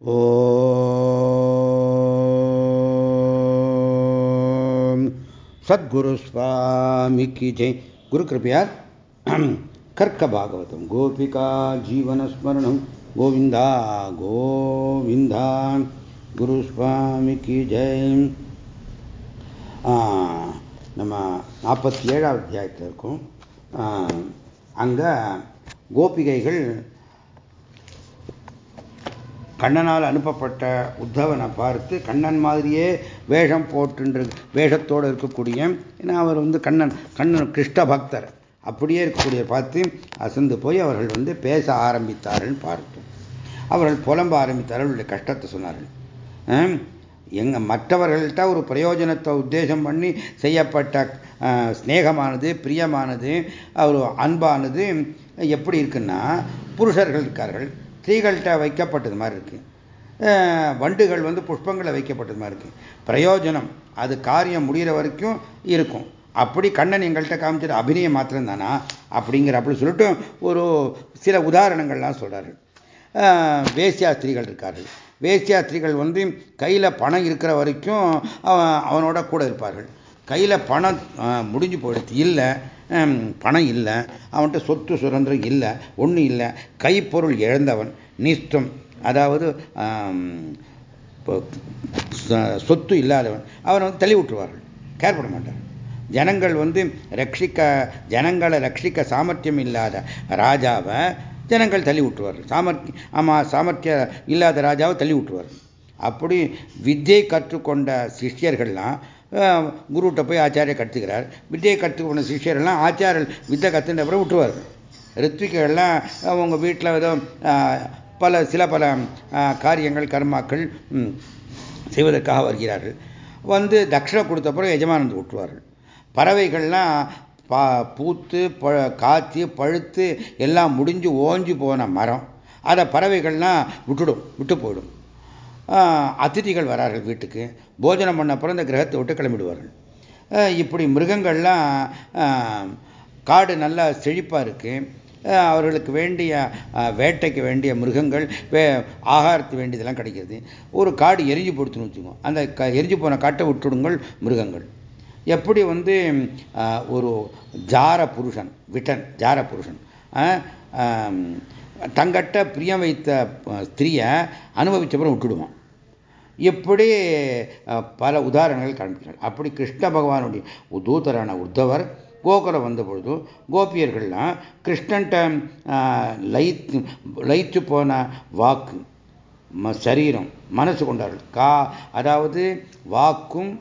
ஓம். சத்குரு சுவாமிக்கு ஜெய். குரு கிருப்பையார் கர்க்க பாகவதம். கோபிகா ஜீவனஸ்மரணம் கோவிந்தா கோவிந்தா. குரு சுவாமிக்கு ஜெய். நம்ம நாற்பத்தி ஏழாவது அத்தியாயத்தில் இருக்கும். அங்கே கோபிகைகள் கண்ணனால் அனுப்பப்பட்ட உத்தவனை பார்த்து கண்ணன் மாதிரியே வேஷம் போட்டு வேஷத்தோடு இருக்கக்கூடிய ஏன்னா அவர் வந்து கண்ணன் கண்ணன் கிருஷ்ண பக்தர். அப்படியே இருக்கக்கூடிய பார்த்து அசந்து போய் அவர்கள் வந்து பேச ஆரம்பித்தார்கள் பார்த்தோம் அவர்கள் புலம்ப ஆரம்பித்தார்கள் அவருடைய கஷ்டத்தை சொன்னார்கள். எங்க மற்றவர்கள்ட்ட ஒரு பிரயோஜனத்தை உத்தேசம் பண்ணி செய்யப்பட்ட ஸ்நேகமானது பிரியமானது ஒரு அன்பானது எப்படி இருக்குன்னா புருஷர்கள் இருக்கார்கள். ஸ்திரீகள்கிட்ட வைக்கப்பட்டது மாதிரி இருக்குது வண்டுகள் வந்து புஷ்பங்களை வைக்கப்பட்டது மாதிரி இருக்குது பிரயோஜனம் அது காரியம் முடிகிற வரைக்கும் இருக்கும். அப்படி கண்ணன் எங்கள்கிட்ட காமிச்சது அபிநயம் மாத்திரம் தானா அப்படிங்கிற அப்படி சொல்லிட்டு ஒரு சில உதாரணங்கள்லாம் சொல்கிறார்கள் வேசியா ஸ்திரீகள் இருக்கார்கள். வேசியா ஸ்திரீகள் வந்து கையில் பணம் இருக்கிற வரைக்கும் அவனோட கூட இருப்பார்கள். கையில் பணம் முடிஞ்சு போயிடுச்சு. இல்லை பணம் இல்லை. அவன்கிட்ட சொத்து சுதந்திரம் இல்லை ஒன்றும் இல்லை. கைப்பொருள் இழந்தவன் நிஷ்டம். அதாவது சொத்து இல்லாதவன் அவரை வந்து தள்ளி விட்டுருவார்கள். கேர் பண்ண ஜனங்கள் வந்து ரட்சிக்க ஜனங்களை ரட்சிக்க சாமர்த்தியம் இல்லாத ராஜாவை ஜனங்கள் தள்ளி விட்டுருவார்கள். சாமர்த்தியம் ஆமாம் சாமர்த்தியம் இல்லாத ராஜாவை தள்ளி விட்டுருவார்கள். அப்படி வித்தியை கற்றுக்கொண்ட சிஷ்யர்கள்லாம் குருகிட்ட போய் ஆச்சாரிய கற்றுக்கிறார் வித்தியை கற்றுக்கொண்ட சிஷியரெல்லாம் ஆச்சாரியர் வித்தை கற்றுன்ற பிறகு விட்டுருவார்கள் ரித்விகள்லாம் அவங்க வீட்டில் ஏதோ பல சில பல காரியங்கள் கர்மாக்கள் செய்வதற்காக வருகிறார்கள். வந்து தட்சிணை கொடுத்த பிறகு எஜமானந்து விட்டுவார்கள் பறவைகள்லாம் பா பூத்து ப காத்து பழுத்து எல்லாம் முடிஞ்சு ஓஞ்சி போன மரம். அதை பறவைகள்லாம் விட்டுடும் விட்டு போயிடும். அதிதிகள் வரார்கள் வீட்டுக்கு. போஜனம் பண்ண அப்புறம் இந்த கிரகத்தை விட்டு கிளம்பிடுவார்கள். இப்படி மிருகங்கள்லாம் காடு நல்லா செழிப்பாக இருக்குது அவர்களுக்கு வேண்டிய வேட்டைக்கு வேண்டிய மிருகங்கள் வே ஆகாரத்துக்கு வேண்டியதெல்லாம் கிடைக்கிறது. ஒரு காடு எரிஞ்சு போடுத்துன்னு வச்சுக்கோங்க அந்த க எரிஞ்சு போன காட்டை விட்டுடுங்கள் மிருகங்கள். எப்படி வந்து ஒரு ஜார புருஷன் விட்டன் ஜார புருஷன் தங்கட்ட பிரியம் வைத்த ஸ்திரியை அனுபவிச்சப்பறம் விட்டுடுவான். இப்படி பல உதாரணங்கள் காண்பிக்கிறார் அப்படி கிருஷ்ண பகவானுடைய தூதரான உத்தவர் கோகுலம் வந்த பொழுது கோபியர்கள்லாம் கிருஷ்ணன்ட்ட லைத்து லயித்து போன வாக்கு சரீரம் மனசு கொண்டார்கள். கா அதாவது வாக்கும்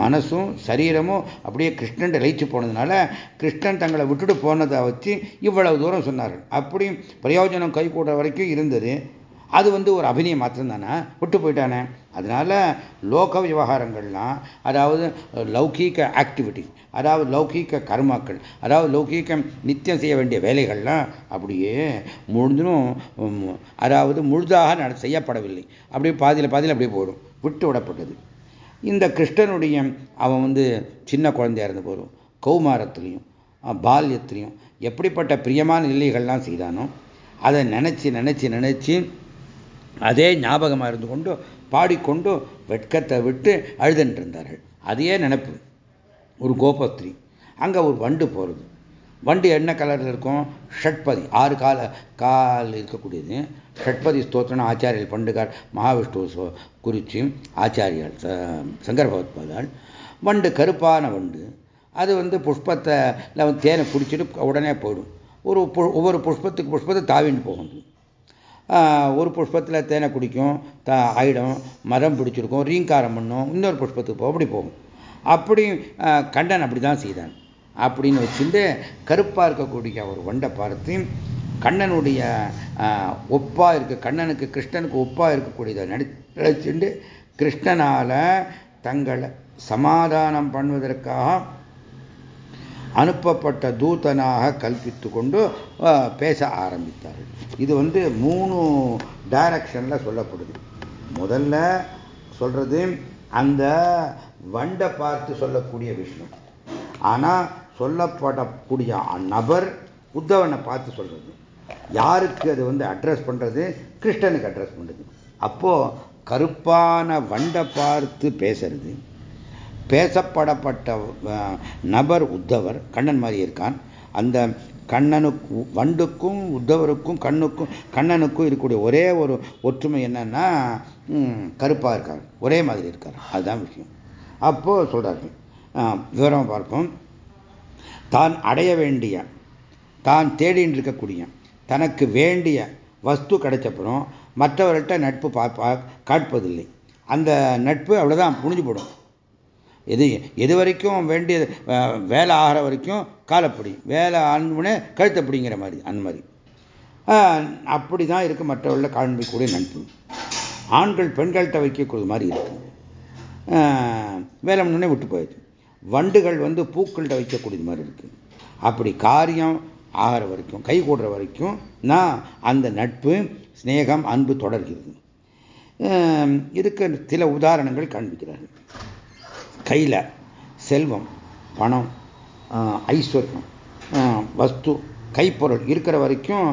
மனசும் சரீரமும் அப்படியே கிருஷ்ணன் லயிச்சு போனதுனால கிருஷ்ணன் தங்களை விட்டுட்டு போனதை வச்சு இவ்வளவு தூரம் சொன்னார்கள். அப்படி பிரயோஜனம் கை வரைக்கும் இருந்தது. அது வந்து ஒரு அபிநயம் மாத்திரம் தானே விட்டு போயிட்டானே. அதனால லோக விவகாரங்கள்லாம் அதாவது லௌகீக ஆக்டிவிட்டி அதாவது லௌகீக கர்மாக்கள் அதாவது லௌகீக நித்தியம் செய்ய வேண்டிய வேலைகள்லாம் அப்படியே முழுதும் அதாவது முழுதாக நட செய்யப்படவில்லை. அப்படியே பாதியில் பாதியில் அப்படியே போயிடும். விட்டு விடப்பட்டது. இந்த கிருஷ்ணனுடைய அவன் வந்து சின்ன குழந்தையாக இருந்த போதும் கௌமாரத்துலேயும் பால்யத்திலையும் எப்படிப்பட்ட பிரியமான நிலைகள்லாம் செய்தானோ அதை நினச்சி நினச்சி நினச்சி அதே ஞாபகமாக இருந்து கொண்டு பாடிக்கொண்டு வெட்கத்தை விட்டு அழுதுன்ட்டு இருந்தார்கள் அதையே நினைப்பு. ஒரு கோபத்ரி அங்கே ஒரு வண்டு போகிறது வண்டு என்ன கலரில் இருக்கும்? ஷட்பதி. ஆறு கால கால் இருக்கக்கூடியது. ஷட்பதி ஸ்தோத்திரம் ஆச்சாரியர் பண்டுகார் மகாவிஷ்ணு குறித்து ஆச்சாரியால் சங்கர பகவத்பாதால் வண்டு கருப்பான வண்டு. அது வந்து புஷ்பத்தை தேனை பிடிச்சிட்டு உடனே போயிடும். ஒரு ஒவ்வொரு புஷ்பத்துக்கு புஷ்பத்தை தாவின்னு போகும். ஒரு புஷ்பத்தில் தேனை குடிக்கும் த ஆயிடும் மரம் பிடிச்சிருக்கும் ரீங்காரம் பண்ணும் இன்னொரு புஷ்பத்துக்கு போகும் அப்படி போகும். அப்படி கண்டன் அப்படி தான் செய்தான். அப்படின்னு வச்சுட்டு கருப்பாக இருக்கக்கூடிய ஒரு வண்டை பார்த்து கண்ணனுடைய ஒப்பா இருக்க கண்ணனுக்கு கிருஷ்ணனுக்கு ஒப்பா இருக்கக்கூடியதை நடிச்சுண்டு கிருஷ்ணனால் தங்களை சமாதானம் பண்ணுவதற்காக அனுப்பப்பட்ட தூதனாக கல்பித்து கொண்டு பேச ஆரம்பித்தார்கள். இது வந்து மூணு டைரக்ஷனில் சொல்லப்படுது. முதல்ல சொல்றது அந்த வண்டை பார்த்து சொல்லக்கூடிய விஷயம் ஆனால் சொல்லப்படக்கூடிய நபர் உத்தவனை பார்த்து சொல்றது. யாருக்கு அது வந்து அட்ரஸ் பண்ணுறது கிருஷ்ணனுக்கு அட்ரஸ் பண்ணுறது அப்போது கருப்பான வண்டை பார்த்து பேசுறது. பேசப்படப்பட்ட நபர் உத்தவர் கண்ணன் மாதிரி இருக்கான். அந்த கண்ணனுக்கு வண்டுக்கும் உத்தவருக்கும் கண்ணுக்கும் கண்ணனுக்கும் இருக்கக்கூடிய ஒரே ஒரு ஒற்றுமை என்னன்னா கருப்பாக இருக்கார். ஒரே மாதிரி இருக்கார். அதுதான் விஷயம். அப்போ சொல்றாரு. விவரம் பார்ப்போம். தான் அடைய வேண்டிய தான் தேடின்னு இருக்கக்கூடிய தனக்கு வேண்டிய வஸ்து கிடைச்சப்புறம் மற்றவர்கள்ட்ட நட்பு பா காட்பதில்லை. அந்த நட்பு அவ்வளோதான் புனிஞ்சு போடும். எது எது வரைக்கும் வேண்டிய வேலை ஆகிற வரைக்கும் காலப்படி. வேலை ஆனவுடனே கழுத்தப்படிங்கிற மாதிரி அந்த மாதிரி. அப்படி தான் இருக்குது மற்றவர்களை காண்பிக்கக்கூடிய நட்பு. ஆண்கள் பெண்கள்கிட்ட வைக்கக்கூடிய மாதிரி இருக்கு. வேலை முன்னே விட்டு போயிடுது. வண்டுகள் வந்து பூக்கள்கிட்ட வைக்கக்கூடிய மாதிரி இருக்கு. அப்படி காரியம் ஆகிற வரைக்கும் கை கூடுற வரைக்கும் நான் அந்த நட்பு ஸ்னேகம் அன்பு தொடர்கிறது. இதுக்கு சில உதாரணங்கள் காண்பிக்கிறார்கள். கையில் செல்வம் பணம் ஐஸ்வர்யம் வஸ்து கைப்பொருள் இருக்கிற வரைக்கும்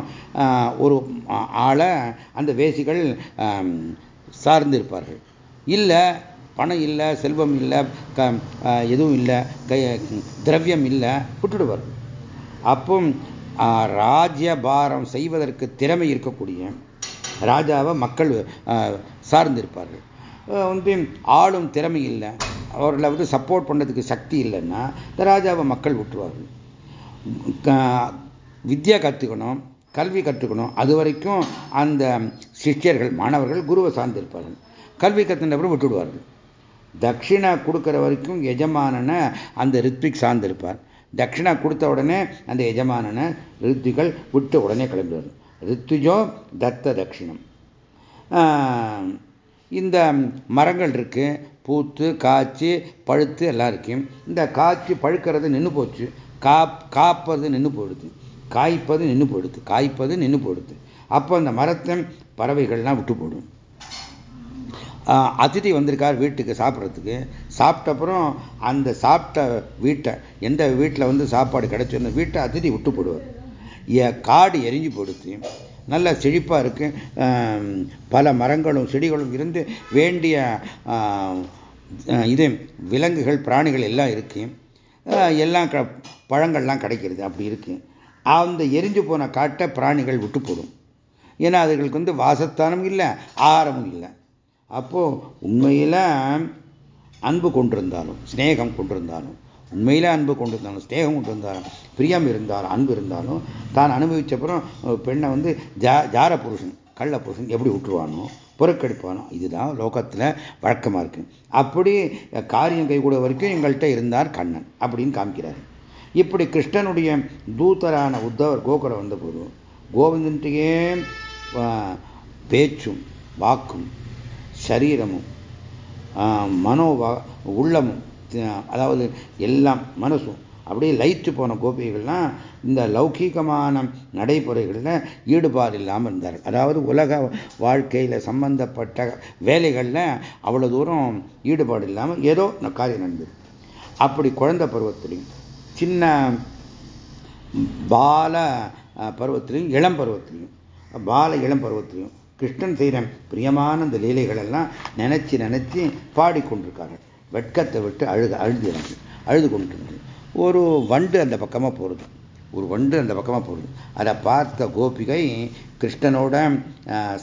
ஒரு ஆளை அந்த வேசிகள் சார்ந்திருப்பார்கள். இல்லை பணம் இல்லை செல்வம் இல்லை க எதுவும் இல்லை கை திரவியம் இல்லை விட்டுடுவார்கள். அப்போ ராஜ்யபாரம் செய்வதற்கு திறமை இருக்கக்கூடிய ராஜாவை மக்கள் சார்ந்திருப்பார்கள். வந்து ஆளும் திறமை இல்லை அவர்களை வந்து சப்போர்ட் பண்ணுறதுக்கு சக்தி இல்லைன்னா இந்த ராஜாவை மக்கள் விட்டுருவார்கள். வித்யா கற்றுக்கணும் கல்வி கற்றுக்கணும் அது வரைக்கும் அந்த சிஷ்யர்கள் மாணவர்கள் குருவை சார்ந்திருப்பார்கள். கல்வி கற்றுனப்புறம் விட்டுடுவார்கள். தட்சிணா கொடுக்குற வரைக்கும் எஜமானனை அந்த ரித்விக் சார்ந்திருப்பார். தட்சிணா கொடுத்த உடனே அந்த எஜமானனை ரித்விகள் விட்டு உடனே கிளம்பிடுவார் ரித்துஜோ தத்த தட்சிணம். இந்த மரங்கள் இருக்குது பூத்து காய்ச்சி பழுத்து எல்லாம் இருக்கும் இந்த காய்ச்சி பழுக்கிறது நின்று போச்சு. காப் காப்பது நின்று போயிடுது. காய்ப்பது நின்று போயிடுது. காய்ப்பது நின்று போயிடுது. அப்போ அந்த மரத்தை பறவைகள்லாம் விட்டு போடும் அதிதி வந்திருக்கார் வீட்டுக்கு சாப்பிட்றதுக்கு. சாப்பிட்டப்புறம் அந்த சாப்பிட்ட வீட்டை எந்த வீட்டில் வந்து சாப்பாடு கிடைச்சோன்னு வீட்டை அதிதி விட்டு போடுவார். காடு எரிஞ்சு போடுது நல்ல செழிப்பாக இருக்குது பல மரங்களும் செடிகளும் இருந்து வேண்டிய இது விலங்குகள் பிராணிகள் எல்லாம் இருக்கு. எல்லாம் க பழங்கள்லாம் கிடைக்கிறது. அப்படி இருக்கு. அந்த எரிஞ்சு போன காட்டை பிராணிகள் விட்டு போடும். ஏன்னா அதுகளுக்கு வந்து வாசத்தானம் இல்லை ஆகாரமும் இல்லை. அப்போது உண்மையில் அன்பு கொண்டிருந்தாலும் ஸ்நேகம் கொண்டிருந்தாலும் உண்மையிலே அன்பு கொண்டு வந்தாரோ ஸ்நேகம் ஸ்னேகம் கொண்டிருந்தாலும் பிரியம் இருந்தாலும் அன்பு இருந்தாலும் தான் அனுபவிச்சப்புறம் பெண்ணை வந்து ஜா ஜார புருஷன் கள்ள புருஷன் எப்படி விட்டுருவானோ பொறுக்கெடுப்பானோ இதுதான் லோகத்தில் வழக்கமாக இருக்கு. அப்படி காரியம் கைகூட வரைக்கும் எங்கள்கிட்ட இருந்தார் கண்ணன் அப்படின்னு காமிக்கிறார். இப்படி கிருஷ்ணனுடைய தூதரான உத்தவர் கோகுலம் வந்தபோது கோவிந்தன்ட்டையே பேச்சும் வாக்கும் சரீரமும் மனோவா உள்ளமும் அதாவது எல்லாம் மனசும் அப்படியே லயித்து போன கோபிகள்லாம் இந்த லௌகீகமான நடைமுறைகளில் ஈடுபாடு இல்லாமல் இருந்தார்கள். அதாவது உலக வாழ்க்கையில் சம்பந்தப்பட்ட வேலைகளில் அவ்வளோ தூரம் ஈடுபாடு இல்லாமல் ஏதோ காரியம் நடந்தது. அப்படி குழந்தை பருவத்திலையும் சின்ன பால பருவத்திலையும் இளம் பருவத்திலையும் பால இளம் பருவத்திலையும் கிருஷ்ணன் செய்கிற பிரியமான அந்த லீலைகள் எல்லாம் நினச்சி நினைச்சு பாடிக்கொண்டிருக்காங்க வெட்கத்தை விட்டு அழுது அழுது அழுது கொண்டு ஒரு வண்டு அந்த பக்கமாக போகிறது ஒரு வண்டு அந்த பக்கமாக போகிறது அதை பார்த்த கோபிகை கிருஷ்ணனோட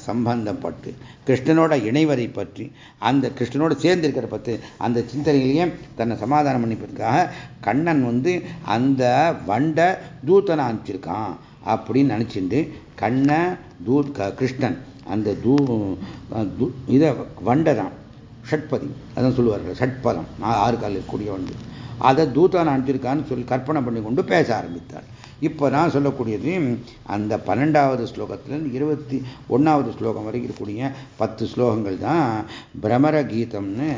சம்பந்தப்பட்டு கிருஷ்ணனோட இணைவரை பற்றி அந்த கிருஷ்ணனோட சேர்ந்திருக்கிற பற்றி அந்த சிந்தனையிலேயே தன்னை சமாதானம் பண்ணிப்பதற்காக கண்ணன் வந்து அந்த வண்டை தூத்தனை அனுப்பிச்சிருக்கான் அப்படின்னு நினச்சிட்டு கண்ணை தூத் கிருஷ்ணன் அந்த தூ இதை வண்டை தான் ஷட்பதி. அதான் சொல்லுவார்கள் ஷட்பதம். ஆறு காலில் இருக்கக்கூடிய வண்டு அதை தூதான் அனுப்பிச்சிருக்கான்னு சொல்லி கற்பனை பண்ணி கொண்டு பேச ஆரம்பித்தார். இப்போ நான் சொல்லக்கூடியது அந்த பன்னெண்டாவது ஸ்லோகத்திலிருந்து இருபத்தி ஒன்றாவது ஸ்லோகம் வரைக்கும் இருக்கக்கூடிய பத்து ஸ்லோகங்கள் தான் பிரமர கீதம்னு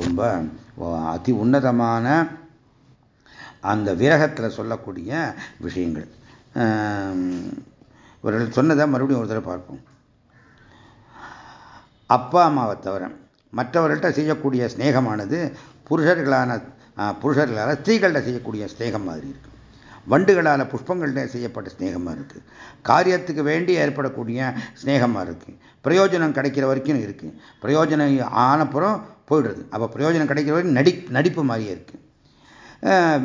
ரொம்ப அதி உன்னதமான அந்த விரகத்தில் சொல்லக்கூடிய விஷயங்கள். இவர்கள் சொன்னதை மறுபடியும் ஒரு தடவை பார்ப்போம். அப்பா அம்மாவை தவிர மற்றவர்கள்ட்ட செய்யக்கூடிய ஸ்நேகமானது புருஷர்களான புருஷர்களால் ஸ்திரீகள்கிட்ட செய்யக்கூடிய ஸ்நேகம் மாதிரி இருக்கு. வண்டுகளால் புஷ்பங்கள்ட்ட செய்யப்பட்ட ஸ்நேகமாக இருக்குது காரியத்துக்கு வேண்டி ஏற்படக்கூடிய ஸ்நேகமாக இருக்குது பிரயோஜனம் கிடைக்கிற வரைக்கும் இருக்குது பிரயோஜனம் ஆனப்புறம் போயிடுறது. அப்போ பிரயோஜனம் கிடைக்கிற வரைக்கும் நடி நடிப்பு மாதிரியே இருக்குது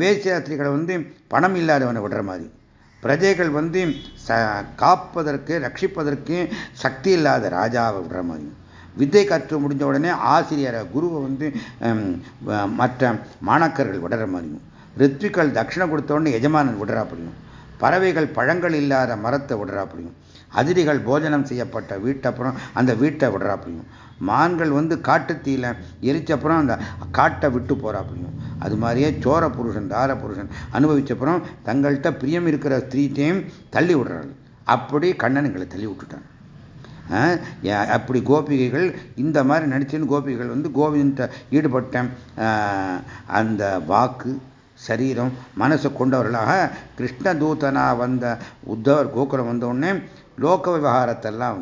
வேசியாத்திரிகளை வந்து பணம் இல்லாதவனை விடுற மாதிரி. பிரஜைகள் வந்து ச காப்பதற்கு ரட்சிப்பதற்கு சக்தி இல்லாத ராஜாவை விடுற மாதிரி. வித்தை கற்று முடிஞ்ச உடனே ஆசிரியரை குருவை வந்து மற்ற மாணாக்கர்கள் விடுற மாதிரியும் ரித்விகள் தட்சிணை கொடுத்த உடனே எஜமானன் விடுறா அப்படியும் பறவைகள் பழங்கள் இல்லாத மரத்தை விடுறா அப்படியும் போஜனம் செய்யப்பட்ட வீட்டப்புறம் அந்த வீட்டை விடுறா அப்படியும் மான்கள் வந்து காட்டுத்தீயில எரிச்சப்புறம் அந்த காட்டை விட்டு போறா அப்படியும் அது மாதிரியே சோர புருஷன் தார புருஷன் அனுபவிச்சப்புறம் தங்கள்கிட்ட பிரியம் இருக்கிற ஸ்திரீட்டையும் தள்ளி விடுறாங்க அப்படி கண்ணனுங்களை தள்ளி விட்டுட்டான். அப்படி கோபிகைகள் இந்த மாதிரி நடிச்சுன்னு கோபிகைகள் வந்து கோவிந்த ஈடுபட்ட அந்த வாக்கு சரீரம் மனசை கொண்டவர்களாக கிருஷ்ணதூதனா வந்த உத்தவர் கோகுலம் வந்த உடனே லோக விவகாரத்தெல்லாம்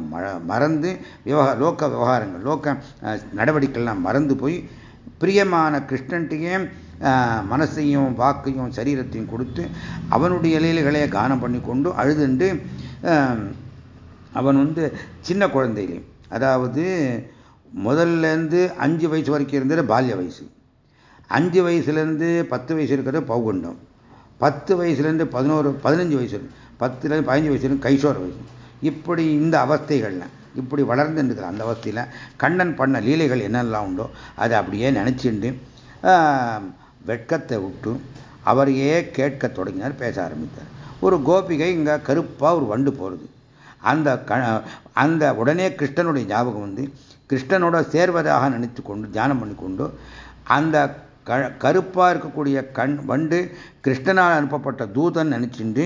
மறந்து விவகார லோக விவகாரங்கள் லோக நடவடிக்கைகள்லாம் மறந்து போய் பிரியமான கிருஷ்ணன்ட்டையே மனசையும் வாக்கையும் சரீரத்தையும் கொடுத்து அவனுடைய இலையிலையே கானம் பண்ணி கொண்டு அழுதுண்டு அவன் வந்து சின்ன குழந்தையிலே அதாவது முதல்லேருந்து அஞ்சு வயசு வரைக்கும் இருந்தது பால்ய வயசு. அஞ்சு வயசுலேருந்து பத்து வயசு இருக்கிறது பௌகுண்டம். பத்து வயசுலேருந்து பதினோரு பதினஞ்சு வயசு பத்துலேருந்து பதினஞ்சு வயசுலேருந்து கைசோர வயசு. இப்படி இந்த அவஸ்தைகள்லாம் இப்படி வளர்ந்து இருக்கிற அந்த அவஸ்தையில் கண்ணன் பண்ண லீலைகள் என்னெல்லாம் உண்டோ அதை அப்படியே நினச்சிண்டு வெட்கத்தை விட்டு அவரையே கேட்க தொடங்கினார் பேச ஆரம்பித்தார். ஒரு கோபிகை இங்கே கருப்பாக ஒரு வண்டு போகிறது அந்த க அந்த உடனே கிருஷ்ணனுடைய ஞாபகம் வந்து கிருஷ்ணனோட சேர்வதாக நினைத்து கொண்டு தியானம் பண்ணி கொண்டு அந்த க கருப்பாக இருக்கக்கூடிய கண் வண்டு கிருஷ்ணனால் அனுப்பப்பட்ட தூதன் நினைச்சுட்டு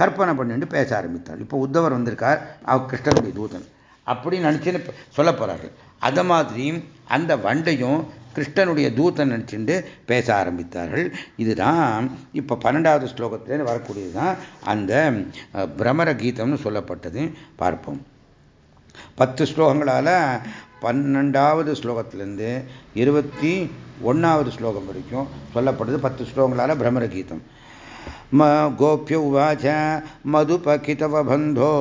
கற்பனை பண்ணிட்டு பேச ஆரம்பித்தார். இப்போ உத்தவர் வந்திருக்கார் அவர் கிருஷ்ணனுடைய தூதன். அப்படி நினச்சின்னு சொல்ல போகிறாரு அதை மாதிரி அந்த வண்டையும் கிருஷ்ணனுடைய தூதன் நினச்சிட்டு பேச ஆரம்பித்தார்கள். இதுதான் இப்போ பன்னெண்டாவது ஸ்லோகத்திலேருந்து வரக்கூடியது தான் அந்த பிரமர கீதம்னு சொல்லப்பட்டது. பார்ப்போம். பத்து ஸ்லோகங்களால் பன்னெண்டாவது ஸ்லோகத்திலேருந்து இருபத்தி ஒன்றாவது ஸ்லோகம் வரைக்கும் சொல்லப்படுது பத்து ஸ்லோகங்களால் பிரமர கீதம் गोप्य उवाच मधुपकितवबन्धो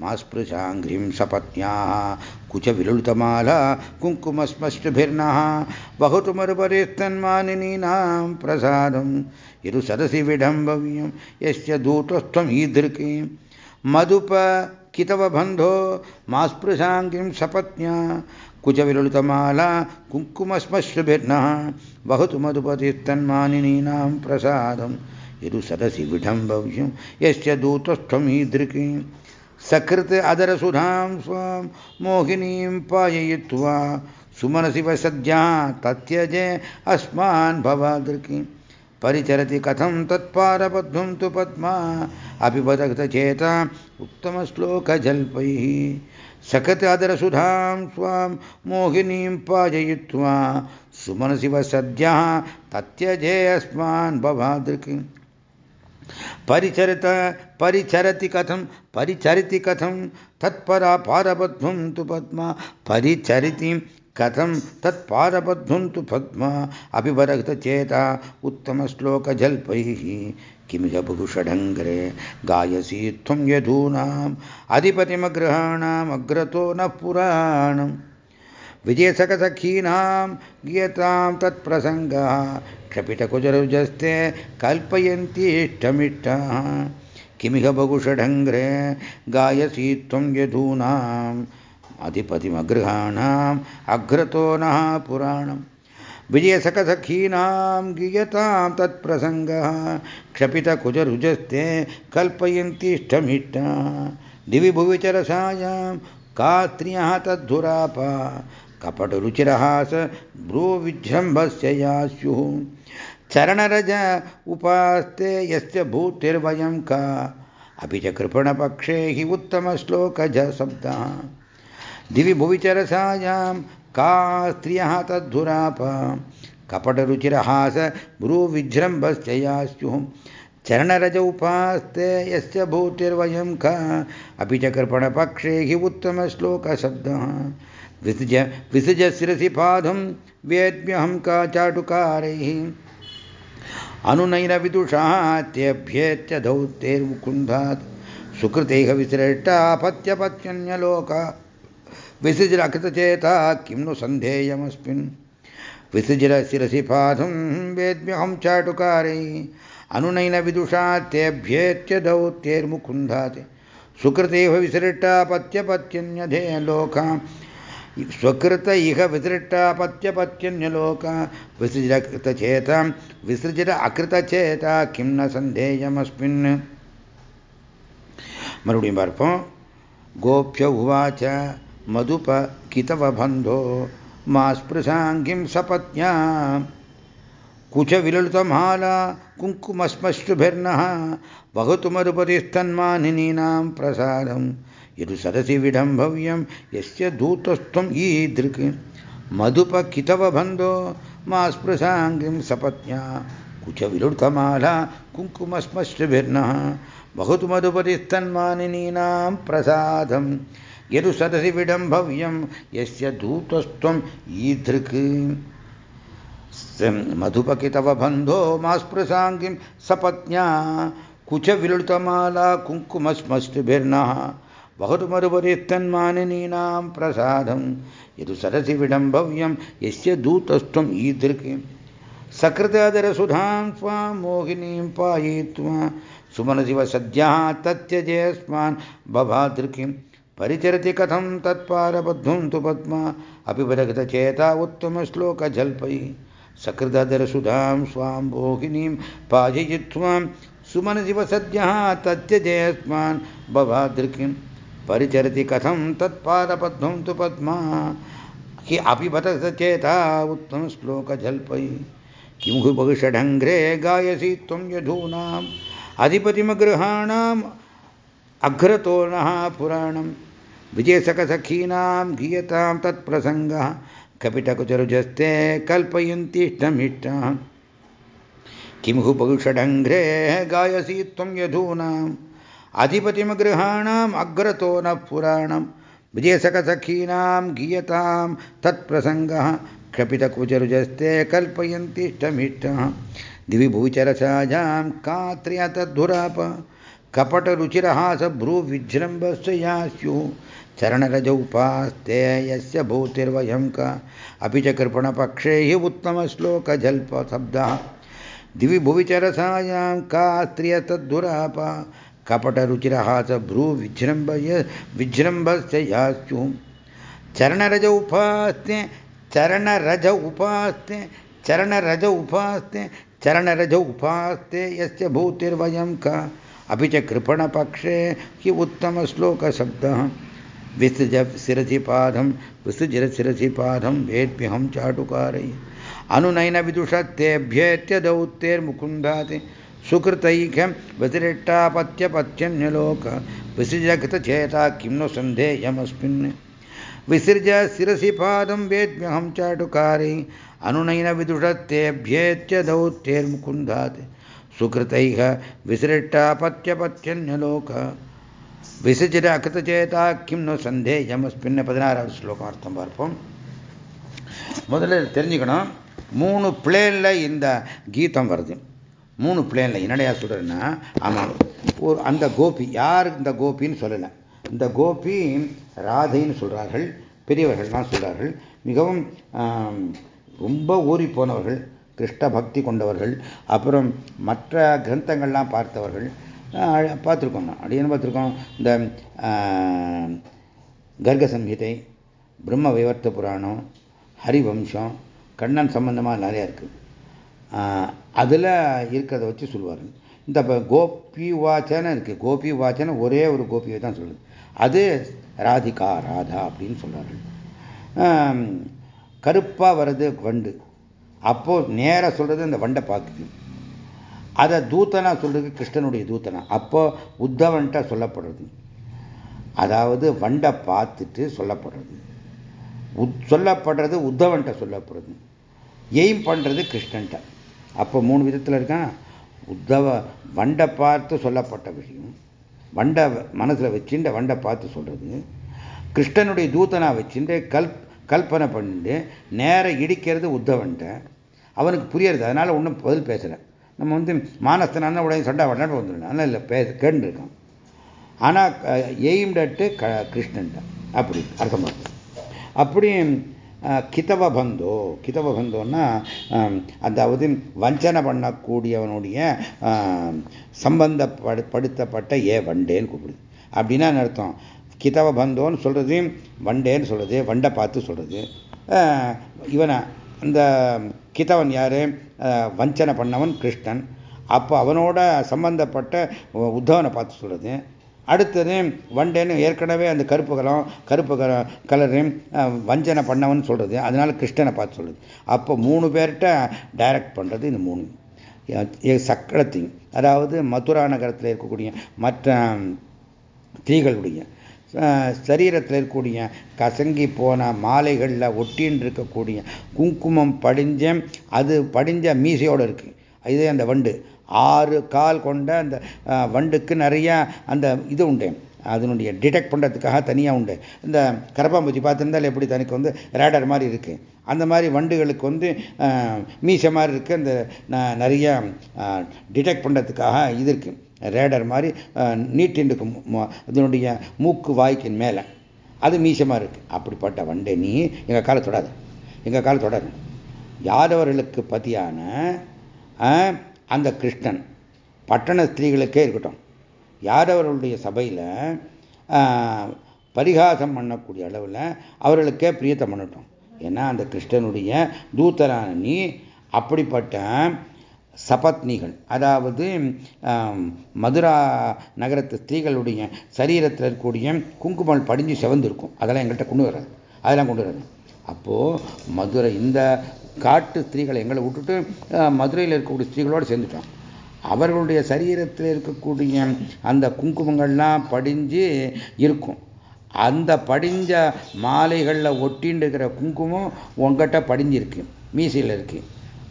मा स्पृशाङ्घ्रिं सपत्न्याः कुचविलुलितमाला कुङ्कुमस्मष्टभिर्नः बहुतुमरुपरिस्तन्मानिनीनां प्रसादं यदु सदसि विडम्बव्यं यस्य दूतस्त्वमीदृके मधुपकितवबन्धो मा स्पृशाङ्घ्रिं सपत्न्या कुचविलुलितमाला कुङ्कुमस्मश्रुभिर्नः बहुतु मधुपतिस्तन्मानिनीनां प्रसादम् यदु सदसि विडम्बव्यं यस्य दूतस्थमीदृकी सकृत् अदरसुधां स्वां, मोहिनीं पाययित्वा, सुमनसि वसद्या, तत्यजे अस्मान् भवादृकी। परिचरति कथं तत्पारबद्धुं तु पद्मा अपि बदग्धचेता उत्तमश्लोकजल्पैः। सकत् अदरसुधां स्वां, मोहिनीं पाजयित्वा सुमनसि वसद्यः, तत्यजे अस्मान् भवादृकी। परिचरित, परिचरति कथम, परिचरिति कथम तत्परा पारबद्धुं तु पद्मा, परिचरिति कथं तत्पारबद्धुं तु पद्मा अपि वरक्तचेता उत्तमश्लोकजल्पैः। किमिह बहुषडङ्गरे गायसि त्वं यधूनाम् अधिपतिमग्रहाणामग्रतो न पुराणम्। विजयसखसखीनां गीयतां तत्प्रसङ्गः क्षपितकुजरुजस्ते कल्पयन्ति इष्टमिष्टाः। किमिह बहुषडङ्ग्रे गायसि त्वं यधूनाम्। अधिपतिमगृहाणाम् अग्रतो नः पुराणम्। विजयसखसखीनां गीयतां तत्प्रसङ्गः। क्षपितकुजरुजस्ते कल्पयन्तीष्टमिष्टाः दिवि भुवि चरसायां का स्त्रियः तद्धुरापा। कपटरुचिरहास भ्रूविजृम्भस्य या स्युः चरणरज उपास्ते यस्य भूतिर्वयं का। अपि च कृपणपक्षे हि उत्तमश्लोकज शब्दः दिवि भुवि चरसायां, का स्त्रियः तद्धुरापा। कपटरुचिरहास भ्रूविजृम्भस्य या स्युः चरणरज उपास्ते यस्य भूतिर्वयं का। अपि च कृपणपक्षे हि उत्तमश्लोकशब्दः। विसृज विसृज शिरसि पादं, वेद्म्यहं का चाटुकारैः। अनुनैन विदुषा तेभ्येत्य दौतेर्मुकुन्दात् सुकृतैः विसृष्टापत्यपत्यन्यलोक विसृजरकृतचेता किं नु सन्धेयमस्मिन्। पाधुं वेद्म्यहं चाटुकारै। अनुनैन विदुषा दौत्यैर्मुकुन्दात् सुकृतैः विसृष्टापत्यपत्यन्यधे लोका स्वकृत इह विसृष्टापत्यपत्यन्यलोका विसृजरकृतचेतां विसृजर अकृतचेता किं न सन्धेयमस्मिन् மறுபடியும் பார்ப்போம் கோபிய உவாச்ச மதுப கிதவபந்தோ மா ஸ்பிருசாங்கிம் சபத்யா कुचविललितमाला कुङ्कुमश्मश्रुभिर्नः वहतु मरुपतिस्तन्मानिनीनां प्रसादं यदु सरसि विडम्भव्यं यस्य दूतस्त्वम् ईदृक्। मधुपकितवबन्धो, मा स्पृशाङ्गिं सपत्न्या। कुचविलुलितमाला कुङ्कुमश्मश्रुभिर्नः बहुतु मधुपतिस्तन्मानिनीनां प्रसादं। यदु सदसि विडम्भव्यं यस्य दूतस्त्वम् ईदृक्। मधुपकितवबन्धो मास्पृशाङ्गिं सपत्न्या। कुचविलुलितमाला कुङ्कुमश्मश्रुभिर्नः बहुतु मधुपतिस्तन्मानिनीनां प्रसादं यदु सरसि विडम्भव्यं यस्य दूतस्त्वम् ईदृक्। सकृतादरसुधां स्वां मोहिनीं पायित्वा सुमनशिव सद्यः तत्यजेऽस्मान् बभादृकिं। परिचरति कथं तत्पारबद्धुं तु पद्मा, अपि वरगतचेता उत्तमश्लोकजल्पै। सकृदरसुधां स्वां मोहिनीं पाययित्वां सुमनशिव सद्यः तत्यजेऽस्मान् बभादृकिं। परिचरति कथं तत्पादबद्धुं तु पद्मा। हि अपि बतचेता उत्तमश्लोकजल्पै किं हु बहुषडङ्घ्रे गायसि त्वं यधूनाम्। अधिपतिमगृहाणाम् अघ्रतो नः पुराणं विजयसखसखीनां गीयतां तत्प्रसङ्गः। कपिटकुचरुजस्ते कल्पयन्तीष्टमिष्टः किं हु बहुषडङ्घ्रे गायसि त्वं अधिपतिम அதிபதிம் கிரகாணாம் அக்ரதோ ந புராணம் விஜயசகசீனாம் கீயதாம் தத் பிரசங்க क्षपितकुचरुजस्ते कल्पयन्तिष्टमिष्टः दिवि भूचरसाजां तुराप कपट रुचिहास भ्रू स्युः चरणरजौ पास्ते यस्य भूतिर्वयं क अपि च कृपणपक्षे हि उत्तमश्लोकजल्पशब्दः दिवि भुविचरसायां का कात्र्य तद्धुराप स्त्रिय तद्धुराप कपटरुचिरहासभ्रूविजृम्भय विजृम्भस्य या स्युः चरणरज उपास्ते चरणरज उपास्ते चरणरज उपास्ते चरणरज उपास्ते यस्य भूतिर्वयं का। अपि च कृपणपक्षे हि उत्तमश्लोकशब्दः। विसृज शिरसि पादं विसृजर शिरसि पादं वेद्म्यहं चाटुकारै। अनुनयन विदुषत्तेभ्येत्यदौत्तेर्मुकुन्दात् सुकृतैकं व्यतिरिक्तापत्यपत्यन्यलोक विसृजकृतचेता किं नु सन्धेयमस्मिन् विसृज शिरसि पादं वेद्म्यहं चाटुकारै अनुनयन विदुषत्तेभ्येत्यदौत्तेर्मुकुन्दात् सुकृतैः विसृष्टापत्यपत्यन्यलोक விசிஜிர அகிருத்தச்சேதா கிம் நோ சந்தேகமஸ்பின்ன பதினாறாவது ஸ்லோகம் அர்த்தம் பார்ப்போம் முதல்ல தெரிஞ்சுக்கணும் மூணு பிளேனில் இந்த கீதம் வருது மூணு பிளேனில் என்னடையா சொல்கிறேன்னா ஆமாம் ஒரு அந்த கோபி யார் இந்த கோபின்னு சொல்லலை. இந்த கோபி ராதைன்னு சொல்கிறார்கள் பெரியவர்கள்லாம் சொல்கிறார்கள் மிகவும் ரொம்ப ஊறி போனவர்கள் கிருஷ்ண பக்தி கொண்டவர்கள் அப்புறம் மற்ற கிரந்தங்கள்லாம் பார்த்தவர்கள் பார்த்துருக்கோம் அப்படின்னு பார்த்துருக்கோம்? இந்த கர்கசம்ஹிதை பிரம்ம விவர்த்த புராணம் ஹரிவம்சம் கண்ணன் சம்பந்தமாக நிறையா இருக்குது அதில் இருக்கிறத வச்சு சொல்லுவார். இந்த கோபி வாச்சனை இருக்குது கோபி வாச்சனை ஒரே ஒரு கோபியை தான் சொல்லுது. அது ராதிகா ராதா அப்படின்னு சொல்கிறார்கள் கருப்பாக வர்றது வண்டு. அப்போது நேராக சொல்கிறது அந்த வண்டை பார்க்குது அதை தூத்தனா சொல்கிறது கிருஷ்ணனுடைய தூத்தனா. அப்போ உத்தவன்ட்ட சொல்லப்படுறது. அதாவது வண்டை பார்த்துட்டு சொல்லப்படுறது. சொல்லப்படுறது உத்தவன்ட்ட சொல்லப்படுறது. எய்ம் பண்ணுறது கிருஷ்ணன்ட்ட. அப்போ மூணு விதத்தில் இருக்கான் உத்தவ வண்டை பார்த்து சொல்லப்பட்ட விஷயம். வண்டை மனசில் வச்சுட்டு வண்டை பார்த்து சொல்கிறது கிருஷ்ணனுடைய தூத்தனா வச்சுட்டு கல் கல்பனை பண்ணிட்டு நேரம் இடிக்கிறது உத்தவன்ட்ட. அவனுக்கு புரியறது அதனால் ஒன்றும் பதில் பேசலை. நம்ம வந்து மானஸ்தனான உடனே சண்டை விளையாண்டு வந்துடணும் அதனால் இல்லை பேச கேட்டுருக்கான். ஆனால் எய்ம்டட்டு க கிருஷ்ணன்ட்ட. அப்படி அர்த்தமாக அப்படி கிதவ பந்தோ கிதவ பந்தோன்னா அதாவது வஞ்சனை பண்ணக்கூடியவனுடைய சம்பந்தப்படுத்தப்பட்ட ஏ வண்டேன்னு கூப்பிடுது அப்படின்னா அர்த்தம் கிதவ பந்தோன்னு சொல்கிறது வண்டேன்னு சொல்கிறது வண்டை பார்த்து சொல்கிறது இவனை அந்த கிதவன் யார் வஞ்சனை பண்ணவன் கிருஷ்ணன் அப்போ அவனோட சம்பந்தப்பட்ட உத்தவனை பார்த்து சொல்கிறது அடுத்தது வண்டேன்னு ஏற்கனவே அந்த கருப்பு கலம் கருப்பு கலரு வஞ்சனை பண்ணவன் சொல்கிறது அதனால கிருஷ்ணனை பார்த்து சொல்கிறது அப்போ மூணு பேர்கிட்ட டைரக்ட் பண்ணுறது இந்த மூணு. சக்கரத்தையும் அதாவது மதுரா நகரத்தில் இருக்கக்கூடிய மற்ற ஸ்திரீகளுடைய சரீரத்தில் இருக்கக்கூடிய கசங்கி போன மாலைகளில் ஒட்டின்னு இருக்கக்கூடிய குங்குமம் படிஞ்ச அது படிஞ்ச மீசையோடு இருக்குது இதே அந்த வண்டு. ஆறு கால் கொண்ட அந்த வண்டுக்கு நிறைய அந்த இது உண்டு. அதனுடைய டிடெக்ட் பண்ணுறதுக்காக தனியாக உண்டு. இந்த கரப்பாம்பூச்சி பார்த்துருந்தால் எப்படி தனக்கு வந்து ரேடர் மாதிரி இருக்குது அந்த மாதிரி வண்டுகளுக்கு வந்து மீச மாதிரி இருக்குது அந்த நிறைய டிடெக்ட் பண்ணுறதுக்காக இது இருக்குது ரேடர் மாதிரி நீட்டின்னு இருக்கும் அதனுடைய மூக்கு வாய்க்கின் மேலே. அது மீசமாக இருக்குது அப்படிப்பட்ட வண்டை நீ எங்கள் காலை தொடாது. எங்கள் காலை தொடாது. யாதவர்களுக்கு பதியான அந்த கிருஷ்ணன் பட்டண ஸ்திரீகளுக்கே இருக்கட்டும் யாதவர்களுடைய சபையில் பரிகாசம் பண்ணக்கூடிய அளவில் அவர்களுக்கே பிரியத்தை பண்ணட்டும். ஏன்னா அந்த கிருஷ்ணனுடைய தூத்தரான நீ அப்படிப்பட்ட சபத்னிகள் அதாவது மதுரா நகரத்து ஸ்திரீகளுடைய சரீரத்தில் இருக்கக்கூடிய குங்குமல் படிஞ்சு செவந்திருக்கும். அதெல்லாம் எங்கள்கிட்ட கொண்டு வராது. அதெல்லாம் கொண்டு வராது. அப்போது மதுரை இந்த காட்டு ஸ்திரீகளை எங்களை விட்டுட்டு மதுரையில் இருக்கக்கூடிய ஸ்திரீகளோடு சேர்ந்துட்டோம். அவர்களுடைய சரீரத்தில் இருக்கக்கூடிய அந்த குங்குமங்கள்லாம் படிஞ்சு இருக்கும். அந்த படிஞ்ச மாலைகளில் ஒட்டின்னு இருக்கிற குங்குமம் உங்ககிட்ட படிஞ்சிருக்கு மீசையில் இருக்கு.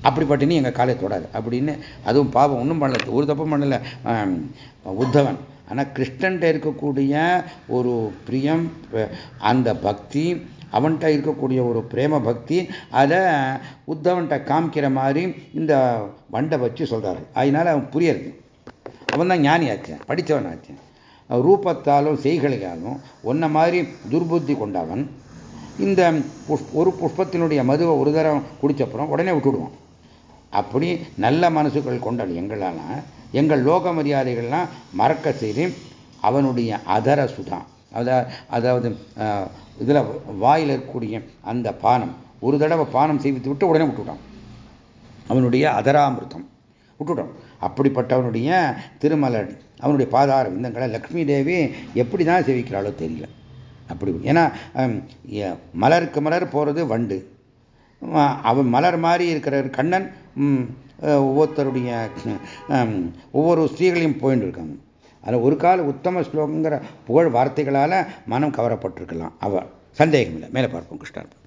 அப்படிப்பட்ட நீ எங்கள் காலை தொடாது அப்படின்னு அதுவும் பாவம் ஒன்றும் பண்ணல ஒரு தப்பும் பண்ணல. உத்தவன். ஆனால் கிருஷ்ணன்ட்ட இருக்கக்கூடிய ஒரு பிரியம் அந்த பக்தி அவன்கிட்ட இருக்கக்கூடிய ஒரு பிரேம பக்தி அதை உத்தவன்கிட்ட காமிக்கிற மாதிரி இந்த வண்டை வச்சு சொல்கிறாரு அதனால அவன் புரியறது. அவன் தான் ஞானியாச்சேன் படித்தவன் ஆச்சேன் ரூபத்தாலும் செய்களையாலும் ஒன்ன மாதிரி துர்புத்தி கொண்டவன். இந்த ஒரு புஷ்பத்தினுடைய மதுவை ஒரு தரம் குடிச்சப்புறம் உடனே விட்டுடுவான். அப்படி நல்ல மனசுகள் கொண்டாள் எங்களால் எங்கள் லோக மரியாதைகள்லாம் மறக்க செய்து அவனுடைய அதர சுதா அதாவது இதில் வாயில் இருக்கக்கூடிய அந்த பானம் ஒரு தடவை பானம் செய்வித்து விட்டு உடனே விட்டுவிட்டான் அவனுடைய அதராமிருத்தம் விட்டுவிட்டான் அப்படிப்பட்டவனுடைய திருமலடி அவனுடைய பாதார விந்தங்களை லக்ஷ்மி தேவி எப்படி தான் சேவிக்கிறாளோ தெரியல. அப்படி ஏன்னா மலருக்கு மலர் போகிறது வண்டு. அவன் மலர் மாதிரி இருக்கிற கண்ணன் ஒவ்வொருத்தருடைய ஒவ்வொரு ஸ்திரீகளையும் போயிட்டு இருக்காங்க. அதில் ஒரு கால உத்தம ஸ்லோகங்கிற புகழ் வார்த்தைகளால் மனம் கவரப்பட்டிருக்கலாம். அவ சந்தேகம் இல்லை மேலே பார்ப்போம் கிருஷ்ணன்